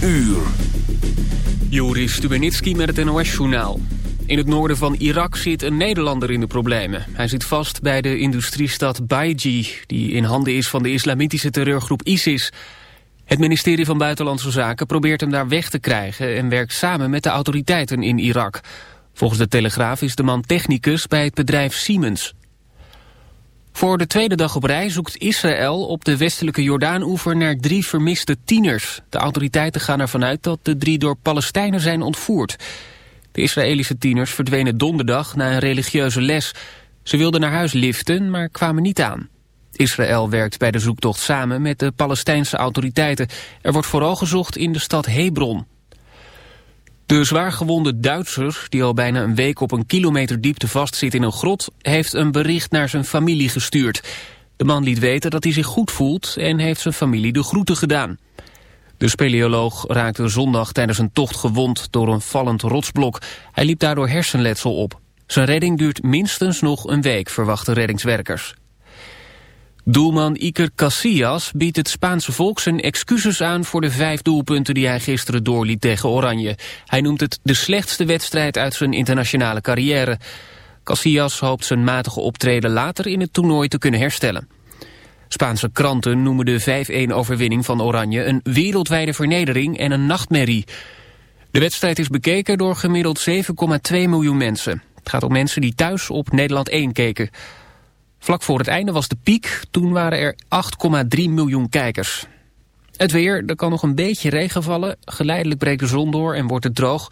uur. Juri Stubenitski met het NOS-journaal. In het noorden van Irak zit een Nederlander in de problemen. Hij zit vast bij de industriestad Baiji... die in handen is van de islamitische terreurgroep ISIS. Het ministerie van Buitenlandse Zaken probeert hem daar weg te krijgen... en werkt samen met de autoriteiten in Irak. Volgens de Telegraaf is de man technicus bij het bedrijf Siemens. Voor de tweede dag op rij zoekt Israël op de westelijke Jordaan-oever naar drie vermiste tieners. De autoriteiten gaan ervan uit dat de drie door Palestijnen zijn ontvoerd. De Israëlische tieners verdwenen donderdag na een religieuze les. Ze wilden naar huis liften, maar kwamen niet aan. Israël werkt bij de zoektocht samen met de Palestijnse autoriteiten. Er wordt vooral gezocht in de stad Hebron. De zwaargewonde Duitser, die al bijna een week op een kilometer diepte vastzit in een grot, heeft een bericht naar zijn familie gestuurd. De man liet weten dat hij zich goed voelt en heeft zijn familie de groeten gedaan. De speleoloog raakte zondag tijdens een tocht gewond door een vallend rotsblok. Hij liep daardoor hersenletsel op. Zijn redding duurt minstens nog een week, verwachten reddingswerkers. Doelman Iker Casillas biedt het Spaanse volk zijn excuses aan voor de vijf doelpunten die hij gisteren doorliet tegen Oranje. Hij noemt het de slechtste wedstrijd uit zijn internationale carrière. Casillas hoopt zijn matige optreden later in het toernooi te kunnen herstellen. Spaanse kranten noemen de 5-1-overwinning van Oranje een wereldwijde vernedering en een nachtmerrie. De wedstrijd is bekeken door gemiddeld 7,2 miljoen mensen. Het gaat om mensen die thuis op Nederland 1 keken. Vlak voor het einde was de piek, toen waren er 8,3 miljoen kijkers. Het weer, er kan nog een beetje regen vallen. Geleidelijk breekt de zon door en wordt het droog.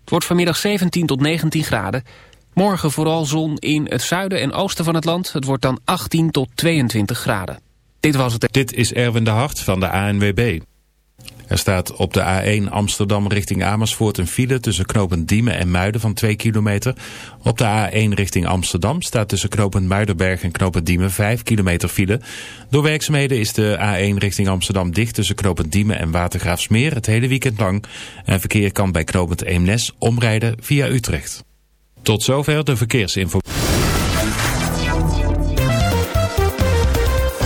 Het wordt vanmiddag 17 tot 19 graden. Morgen vooral zon in het zuiden en oosten van het land. Het wordt dan 18 tot 22 graden. Dit was het. Dit is Erwin de Hart van de ANWB. Er staat op de A1 Amsterdam richting Amersfoort een file tussen knooppunt Diemen en Muiden van 2 kilometer. Op de A1 richting Amsterdam staat tussen knooppunt Muidenberg en knooppunt Diemen 5 kilometer file. Door werkzaamheden is de A1 richting Amsterdam dicht tussen knooppunt Diemen en Watergraafsmeer het hele weekend lang. En verkeer kan bij knooppunt Eemnes omrijden via Utrecht. Tot zover de verkeersinformatie.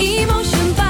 Emotion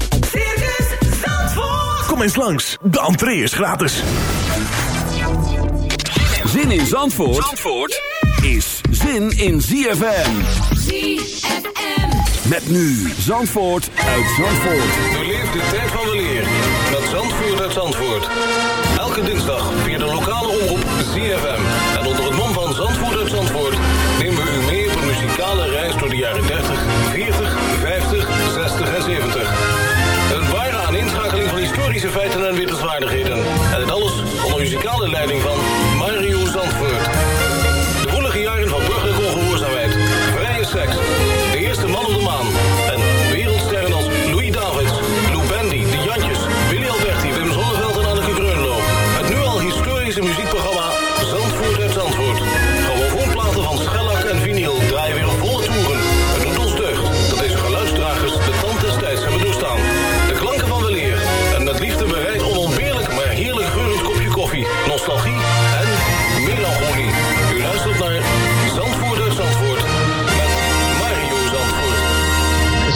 Kom eens langs, de entree is gratis. Zin in Zandvoort, Zandvoort is zin in ZFM. ZFM. Met nu Zandvoort uit Zandvoort. Beleef de tijd van de leer met Zandvoort uit Zandvoort. Elke dinsdag via de lokale omroep ZFM. Leiding van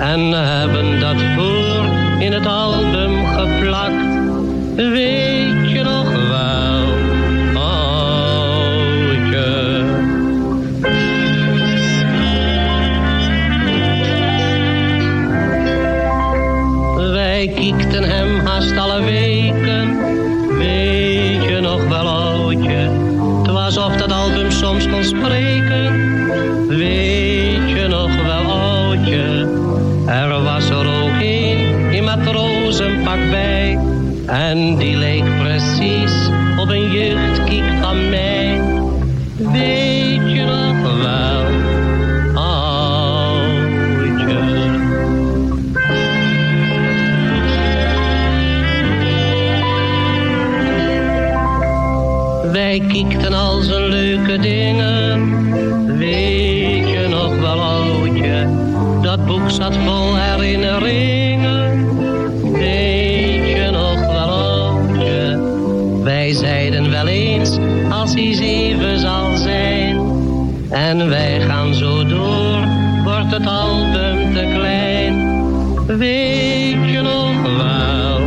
en hebben dat voor in het album geplakt. Weet je nog wel, oudje? Wij kiekten hem haast alle en die Weet je nog wel,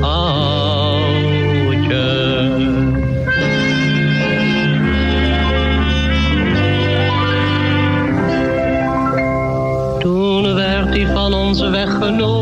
oudje? Toen werd hij van ons weggenomen.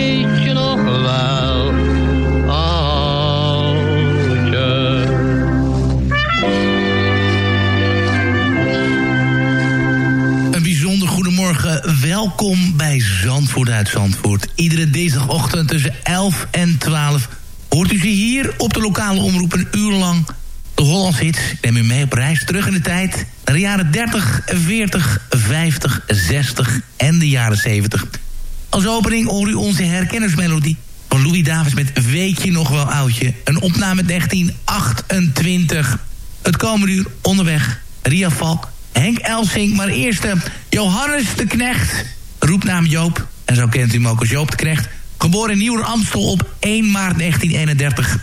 Zandvoort uit. Iedere dinsdagochtend tussen 11 en 12 hoort u ze hier op de lokale omroep een uur lang. De Hollands hits. Ik neem u mee op reis terug in de tijd. Naar de jaren 30, 40, 50, 60 en de jaren 70. Als opening hoor u onze herkennersmelodie van Louis Davis met Weet je nog wel oudje. Een opname 1928. Het komende uur onderweg. Ria Valk, Henk Elsing, maar eerst eh, Johannes de Knecht. Roepnaam Joop. En zo kent u hem als Joop de Knecht. Geboren in Nieuwer Amstel op 1 maart 1931.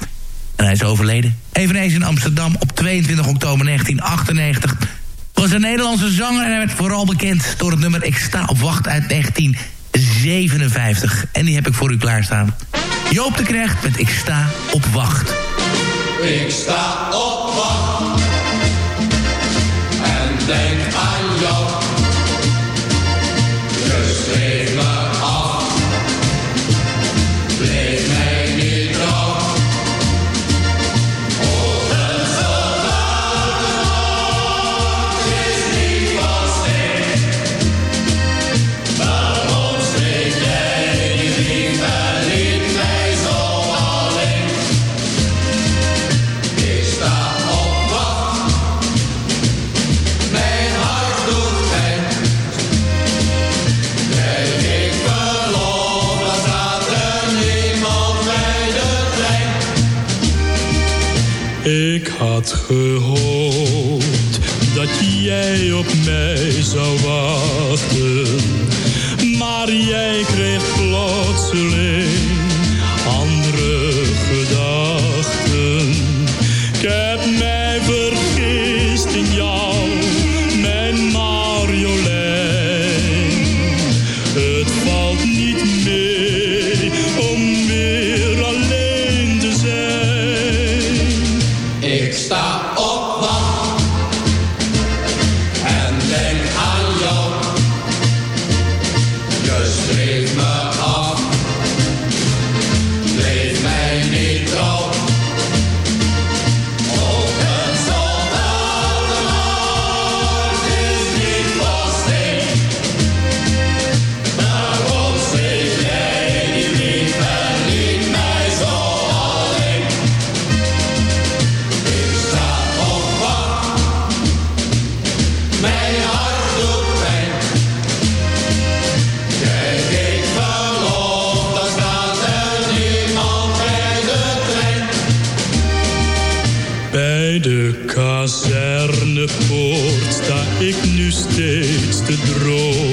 En hij is overleden. Eveneens in Amsterdam op 22 oktober 1998. Was een Nederlandse zanger en hij werd vooral bekend door het nummer Ik sta op wacht uit 1957. En die heb ik voor u klaarstaan. Joop de Knecht met Ik sta op wacht. Ik sta op wacht had gehoopt dat jij op mij zou wachten. Maar jij Je ik nu steeds te dromen.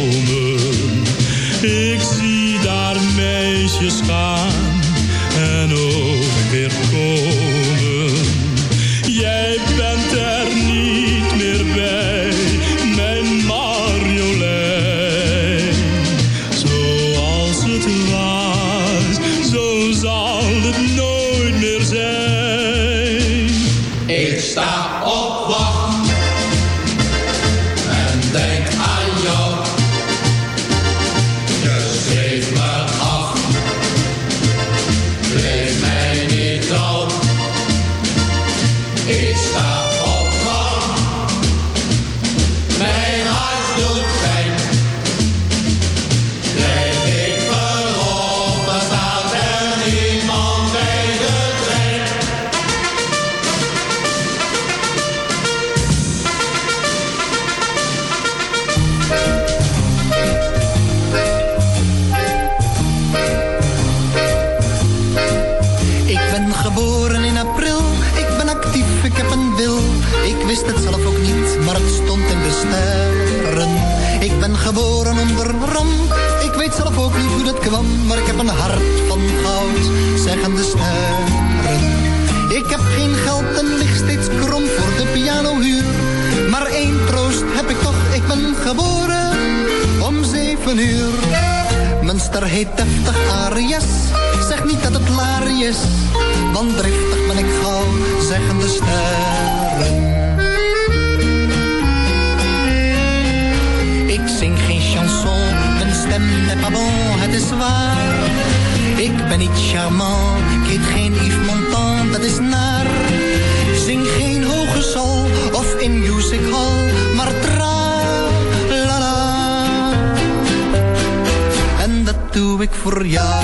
Wist het zelf ook niet, maar het stond in de sterren. Ik ben geboren onder ramp, ik weet zelf ook niet hoe dat kwam. Maar ik heb een hart van goud, zeggen de sterren. Ik heb geen geld en lig steeds krom voor de pianohuur. Maar één troost heb ik toch, ik ben geboren om zeven uur. Mijn ster heet deftig Arias, zeg niet dat het laar is. Want driftig ben ik gauw, zeggen de sterren. Stem n'est pas bon, het is waar. Ik ben niet charmant, ik heet geen Yves Montand, dat is naar. Zing geen hoge sol of in music hall, maar tra la la. En dat doe ik voor jou.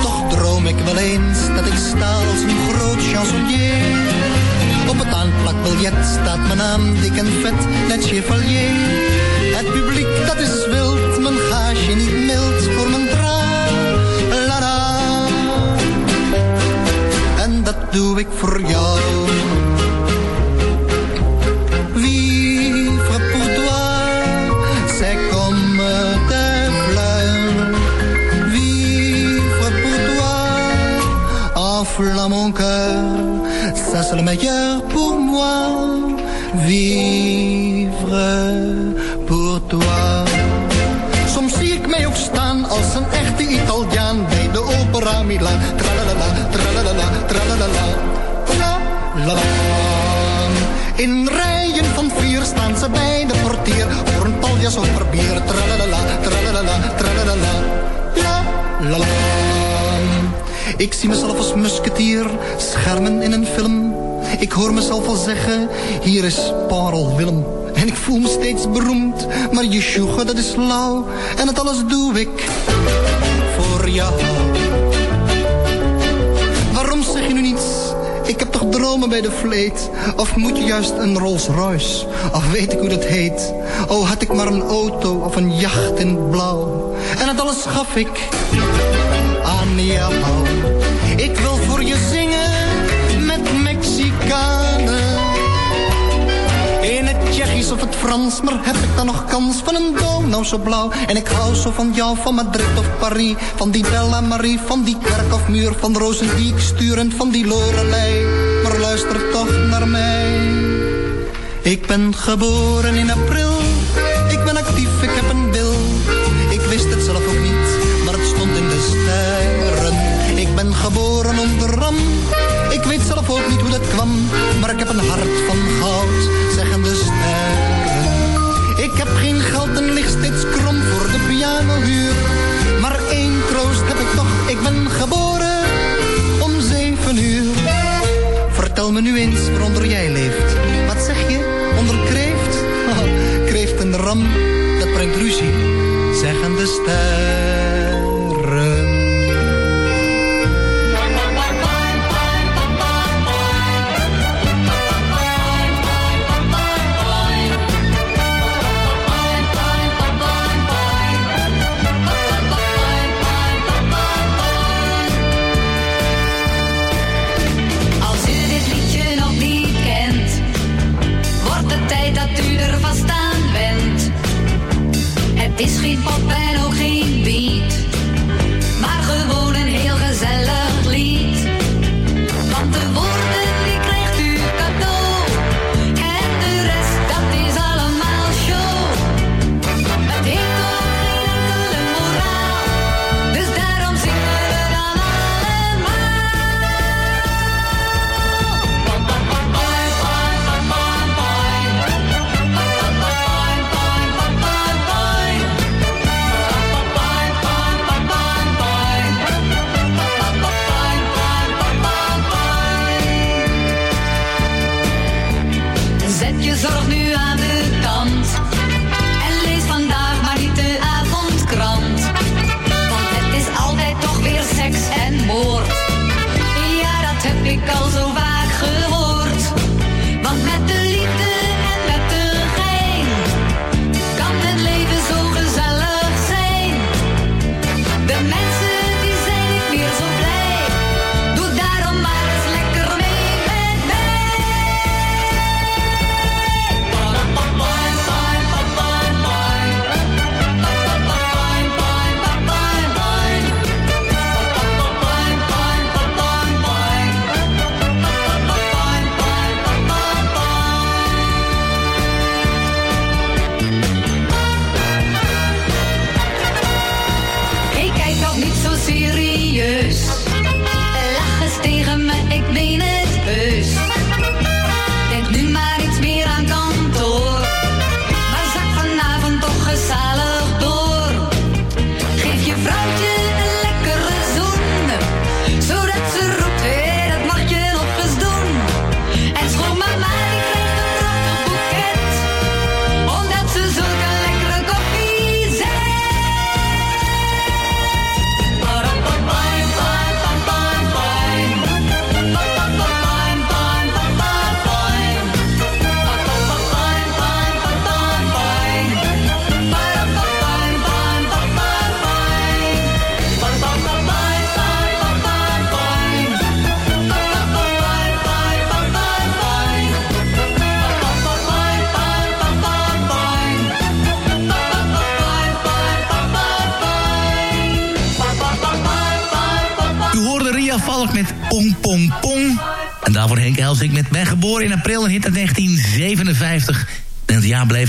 Toch droom ik wel eens dat ik sta als een groot chansonnier. Op het aanplakbiljet staat mijn naam dik en vet, net chevalier. Het publiek dat is wild, mijn gaasje niet mild voor mijn tra la. En dat doe ik voor jou. Vivre pour toi, c'est comme des fleurs. Vivre pour toi, enflamme mon In rijen van vier staan ze bij de portier voor een paljas per bier. Tralalala, tralalala, tralalala, la la la. Ik zie mezelf als musketier, schermen in een film. Ik hoor mezelf al zeggen, hier is Parel Willem. En ik voel me steeds beroemd, maar je sjoegen dat is lauw. En het alles doe ik voor jou. dromen bij de vleet? Of moet je juist een Rolls Royce? Of weet ik hoe dat heet? Oh, had ik maar een auto of een jacht in blauw. En dat alles gaf ik aan jou. Ik wil voor je zingen met Mexicanen. In het Tsjechisch of het Frans, maar heb ik dan nog kans van een nou zo blauw? En ik hou zo van jou, van Madrid of Paris, van die Bella Marie, van die kerk of muur, van Rosendijk sturend, van die Lorelei. Luister toch naar mij. Ik ben geboren in april. Me nu eens waaronder jij leeft. Wat zeg je? Onder kreeft? Kreeft en ram, dat brengt ruzie, zeggen de sterren.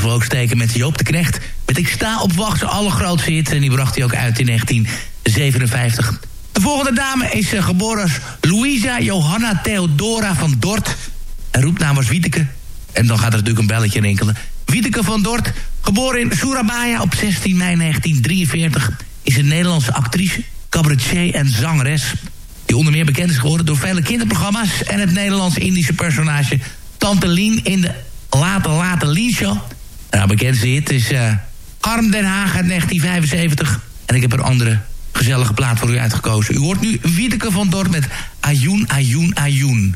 We ook steken met Joop de Knecht. Met Ik sta op wacht, zijn allergrootste hit. En die bracht hij ook uit in 1957. De volgende dame is eh, geboren als Louisa Johanna Theodora van Dort. En roepnaam was Wieteke. En dan gaat er natuurlijk een belletje rinkelen. Wieteke van Dort, geboren in Surabaya op 16 mei 1943... is een Nederlandse actrice, cabaretier en zangeres... die onder meer bekend is geworden door vele kinderprogramma's... en het Nederlands-Indische personage Tante Lien in de Late Late Lien Show. Haar bekendste hit is eh, Arm Den Haag uit 1975. En ik heb een andere gezellige plaat voor u uitgekozen. U hoort nu Wieteke van Dort met ayon, ayon.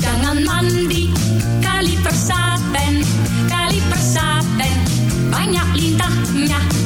Jangan mandi, kali persapen, kali persapen. Banyak lintahnya.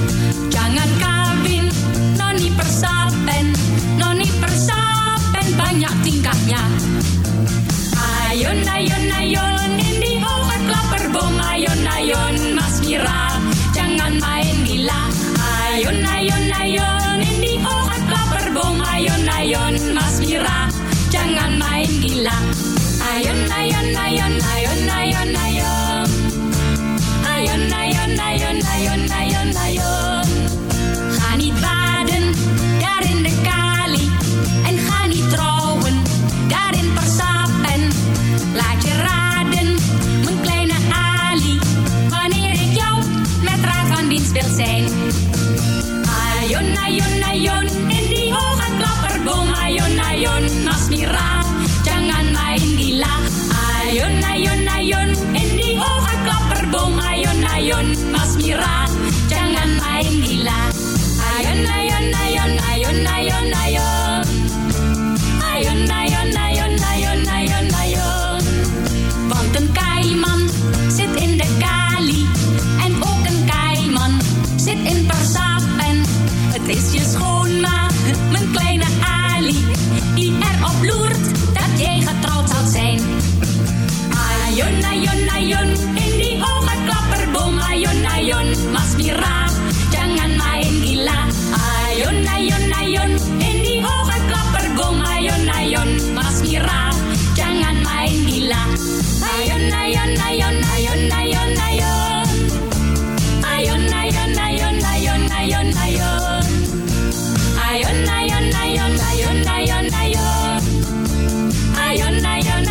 gerah Jangan main gila. Ayun, ayun, ayun Ini orang klaper gong Ayun, ayun, mas mira Jangan main gila. Ayun, ayun, ayun, ayun, ayun, ayun Ayun, ayun, ayun,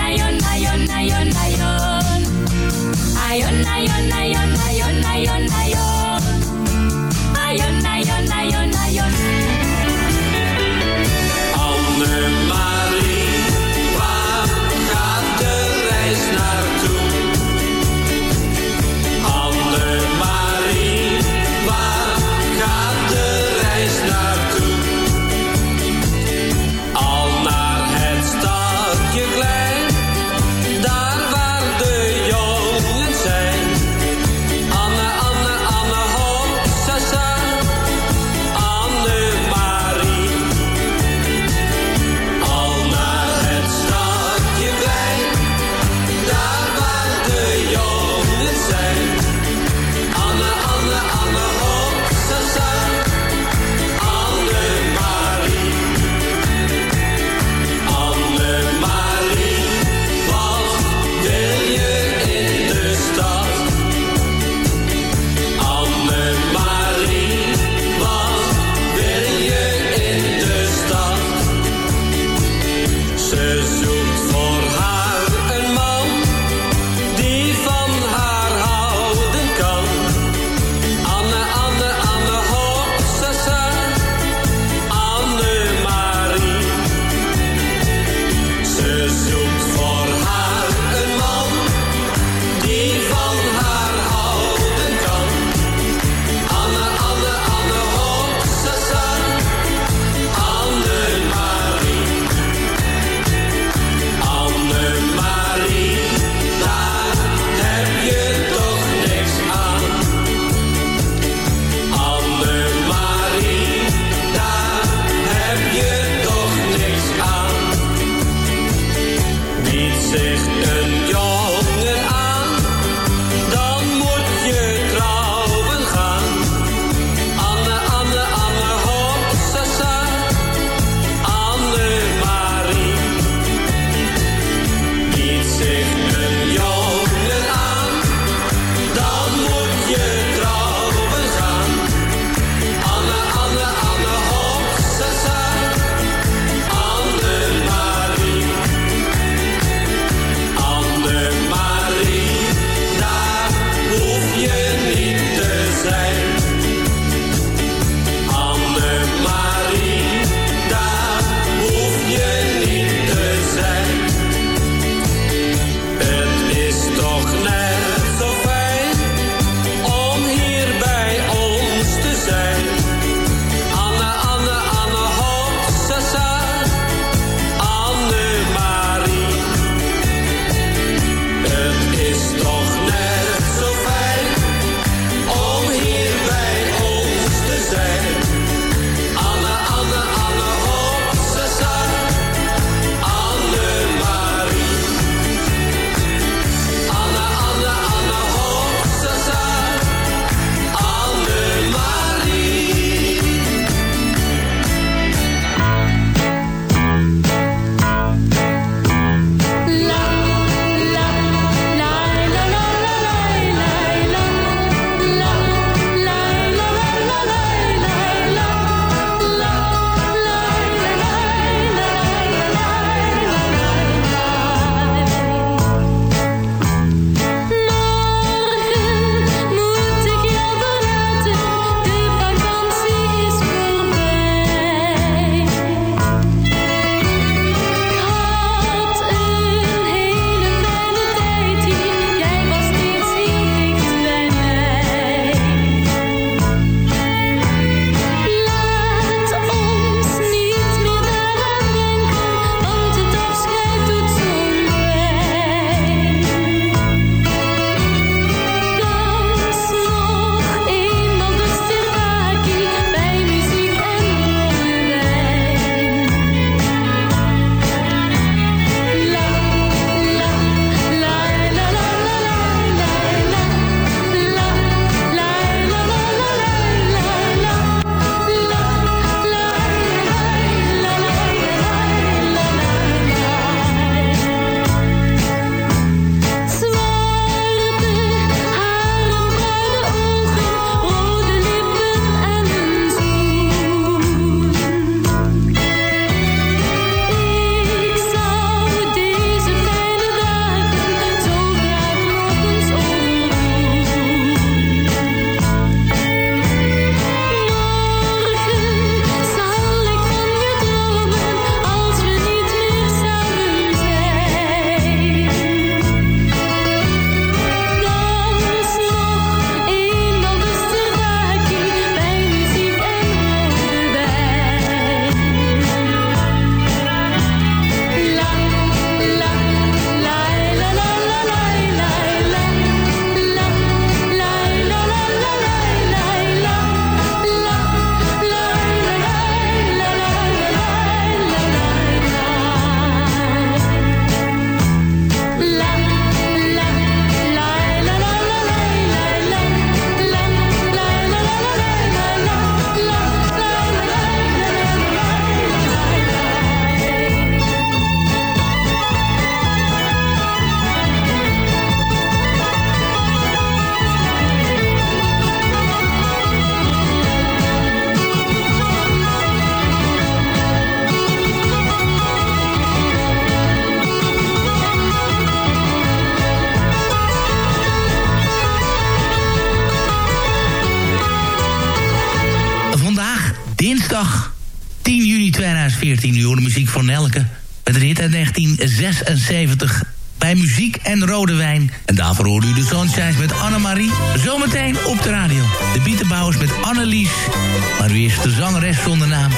is de zangeres zonder naam.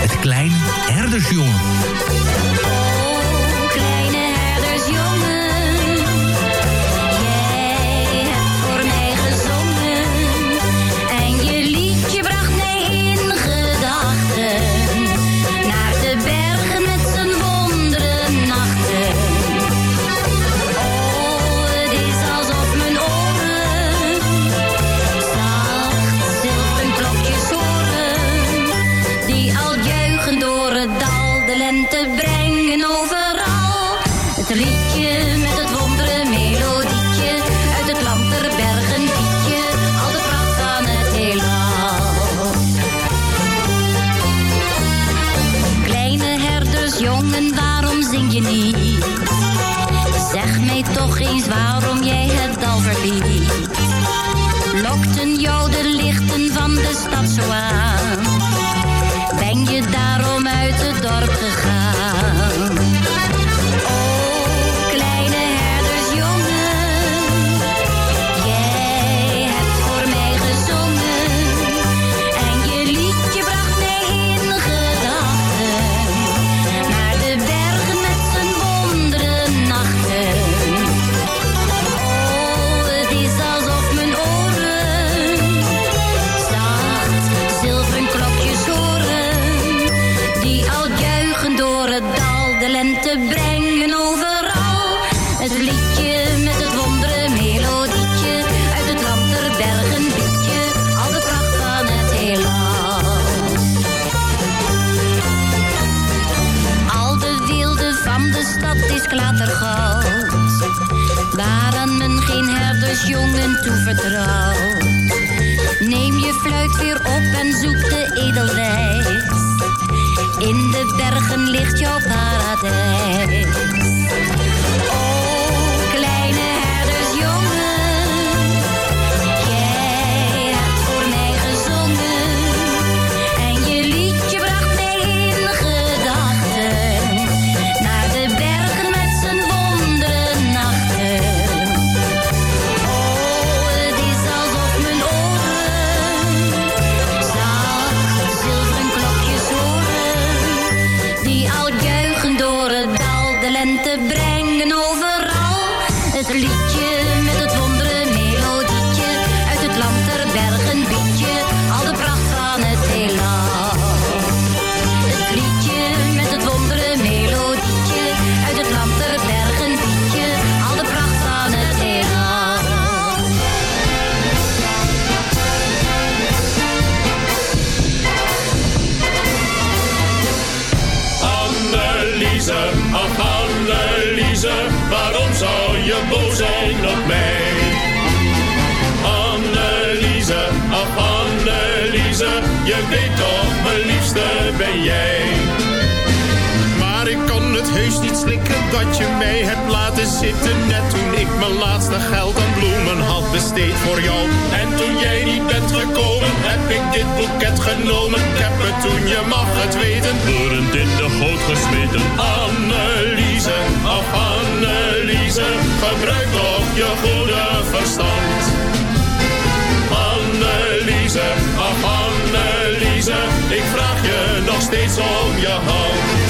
Het kleine herdersjongen. weet toch eens waarom jij het al verliet. bergen ligt jouw paradijs. laten zitten net toen ik mijn laatste geld aan bloemen had besteed voor jou. En toen jij niet bent gekomen, heb ik dit boeket genomen. Ik heb het toen, je mag het weten, door in de goot gesmeten. Anneliese, ach Anneliese, gebruik op je goede verstand. Anneliese, ach Anneliese, ik vraag je nog steeds om je hand.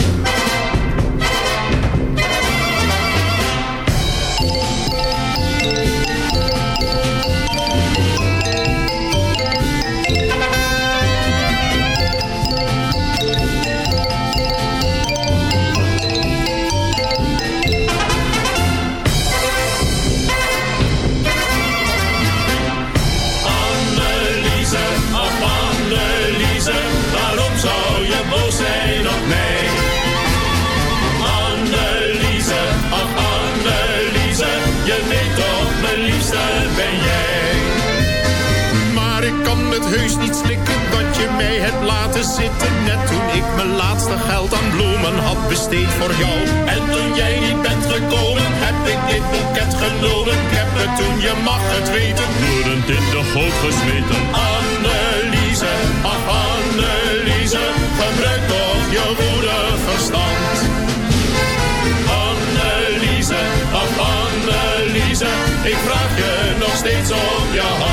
besteed voor jou. En toen jij niet bent gekomen, heb ik dit boeket genomen. Ik heb het toen, je mag het weten, roerend in de goot gesmeten. Anneliese, ach Anneliese, gebruik toch je woede verstand. Anneliese, ach Anneliese, ik vraag je nog steeds om je hand.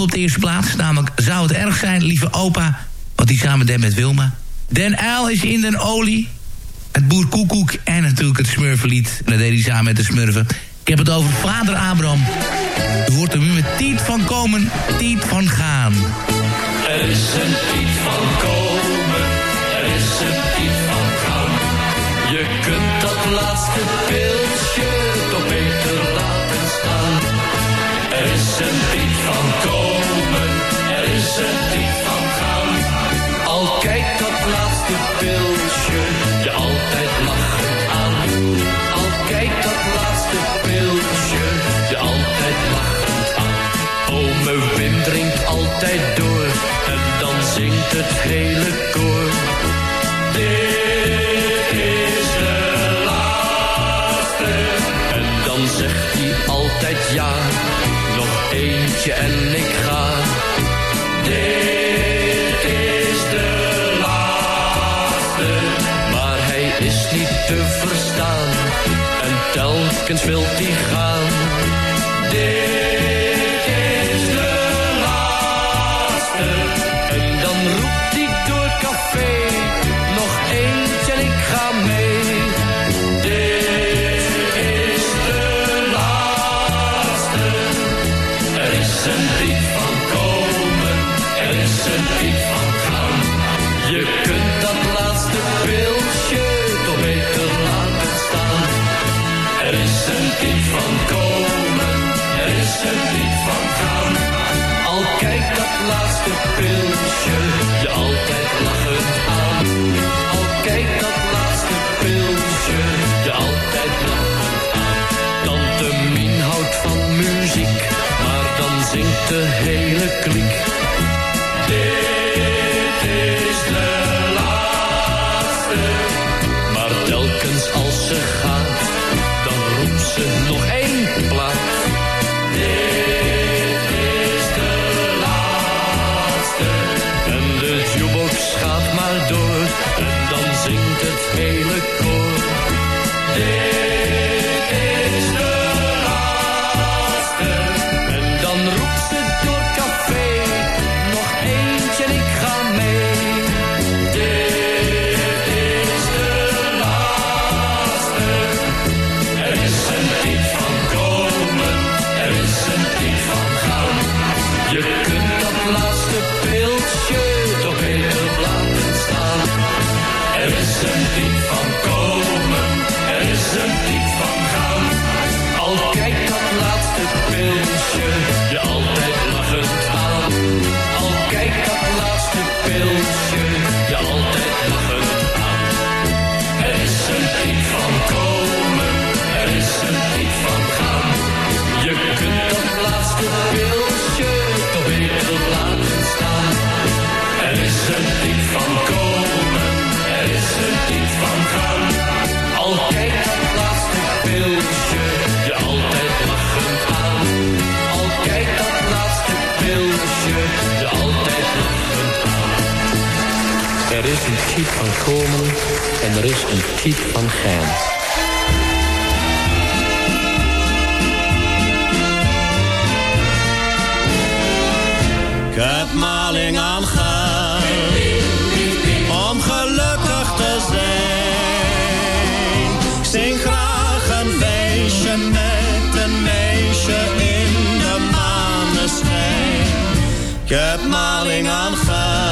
op de eerste plaats. Namelijk Zou het erg zijn, lieve opa, wat die samen deed met Wilma. Den Uil is in den olie. Het boer Koekoek en natuurlijk het smurflied Dat deed hij samen met de smurven. Ik heb het over vader Abraham. Er wordt er nu met Tiet van komen, Tiet van gaan. Er is een Tiet van komen, er is een Tiet van gaan. Je kunt dat laatste pilsje telkens wil hij gaan. Als ze gaat, dan roept ze nog één en er is een type van gaan. Ik heb maling aan geld om gelukkig te zijn. Ik zing graag een feestje met een meisje in de maneschijn. Ik heb maling aan geld,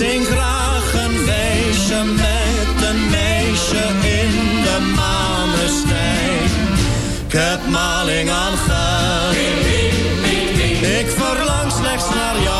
zing graag een feestje met een meisje in de maneschijn ik heb maling aan geld. Ik verlang slechts naar jou.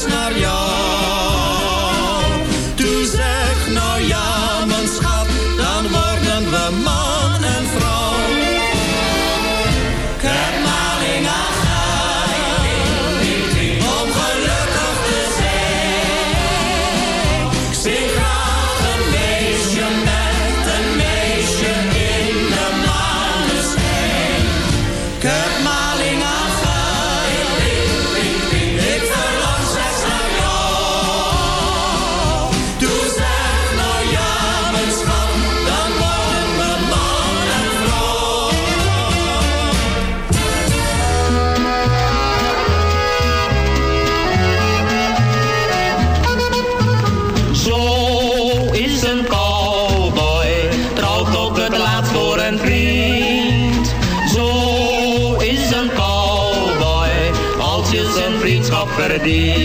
straks naar. Hare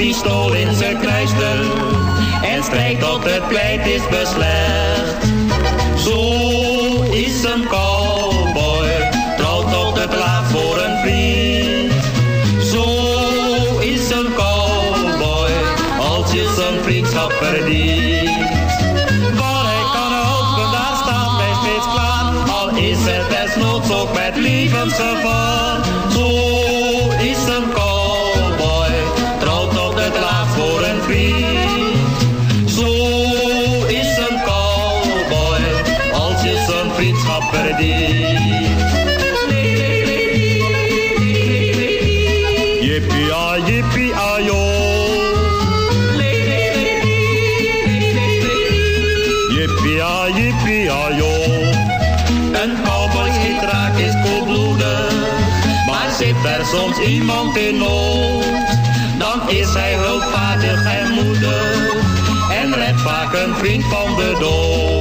pistool in zijn kruisten en strijkt tot het pleit is beslecht. iemand in nood, dan is hij hulpvaardig en moeder en redt vaak een vriend van de dood.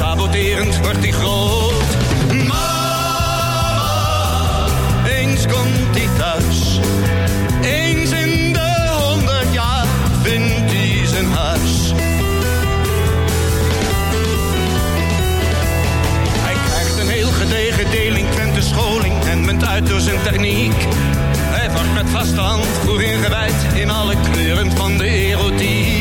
Saboterend wordt hij groot. Mama, eens komt hij thuis. Eens in de honderd jaar vindt hij zijn huis. Hij krijgt een heel gedegen delinquente scholing en munt uit door zijn techniek. Hij wordt met vaste hand voor ingewijd in alle kleuren van de erotiek.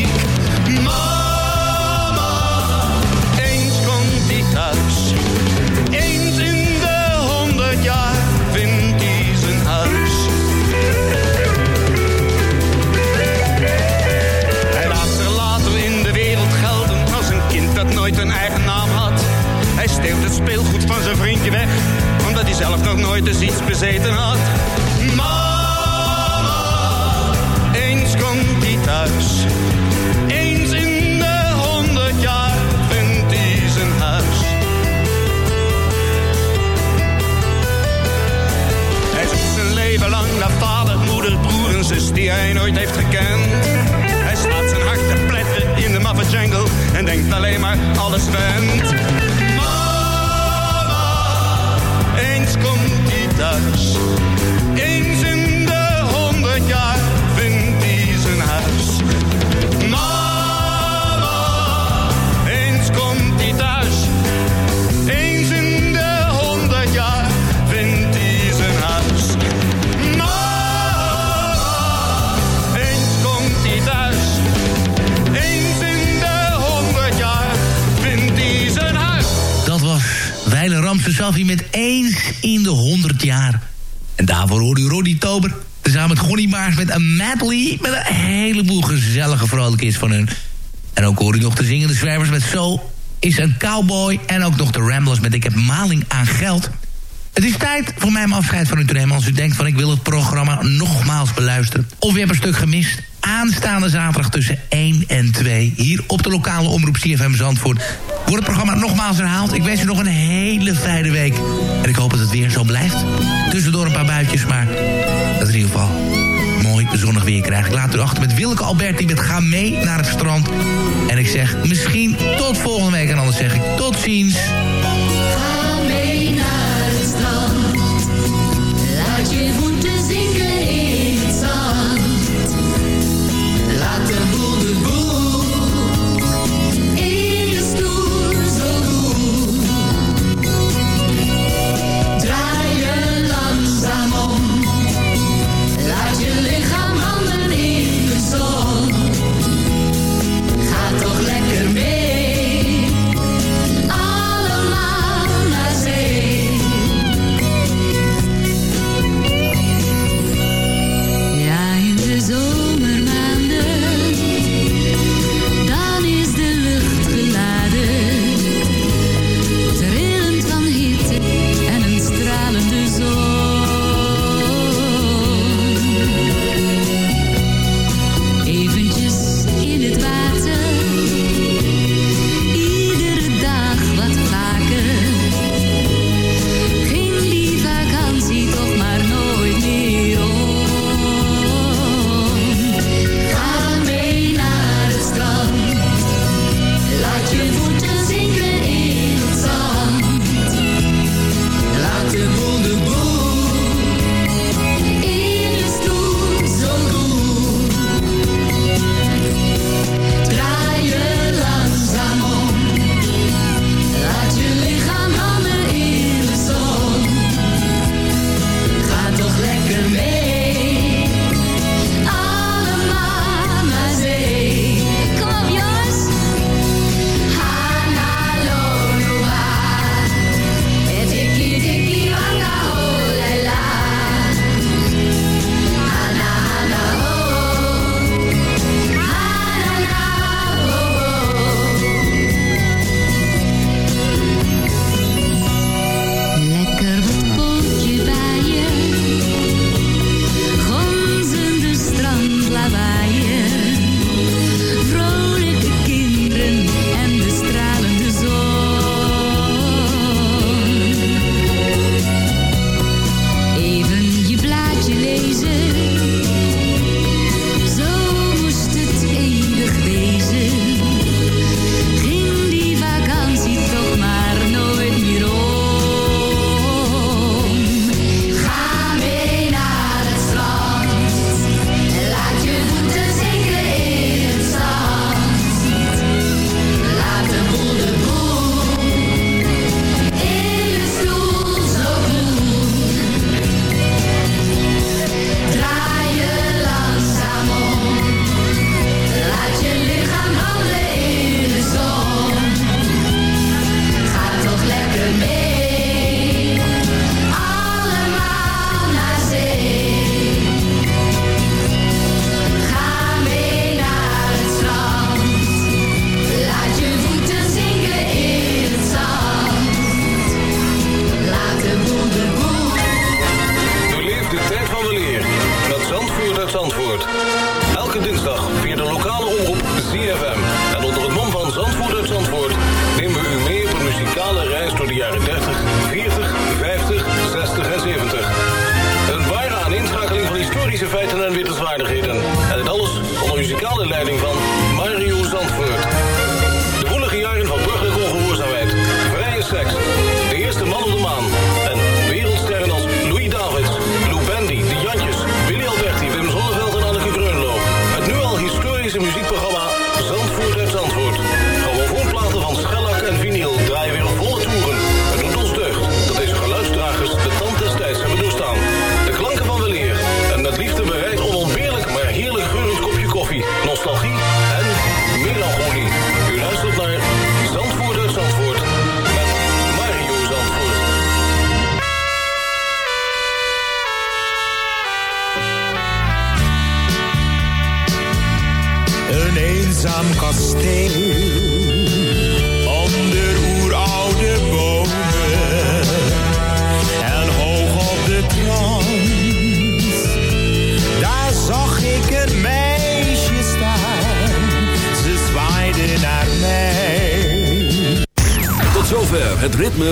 Steelt het speelgoed van zijn vriendje weg, omdat hij zelf nog nooit eens iets bezeten had. Mama, eens komt hij thuis. Eens in de honderd jaar vindt hij zijn huis. Hij zoekt zijn leven lang naar vader, moeder, broer en zus die hij nooit heeft gekend. Hij slaat zijn hart te pletten in de maffe jungle en denkt alleen maar alles went. Komt Safi met eens in de 100 jaar. En daarvoor hoorde u Ronnie Tober. Tezamen met Gonnie Maars met een medley. Met een heleboel gezellige vrolijkheden van hun. En ook hoor u nog de zingende zwervers met Zo is een cowboy. En ook nog de Ramblers met Ik heb maling aan geld. Het is tijd voor mijn afscheid van u te nemen. Als u denkt van ik wil het programma nogmaals beluisteren. Of u hebt een stuk gemist. Aanstaande zaterdag tussen 1 en 2. Hier op de lokale omroep CFM Zandvoort. Wordt het programma nogmaals herhaald. Ik wens u nog een hele fijne week. En ik hoop dat het weer zo blijft. Tussendoor een paar buitjes, maar dat is in ieder geval mooi zonnig weer krijgen. Ik laat u achter met Wilke Alberti met Ga mee naar het strand. En ik zeg misschien tot volgende week. En anders zeg ik tot ziens. Laat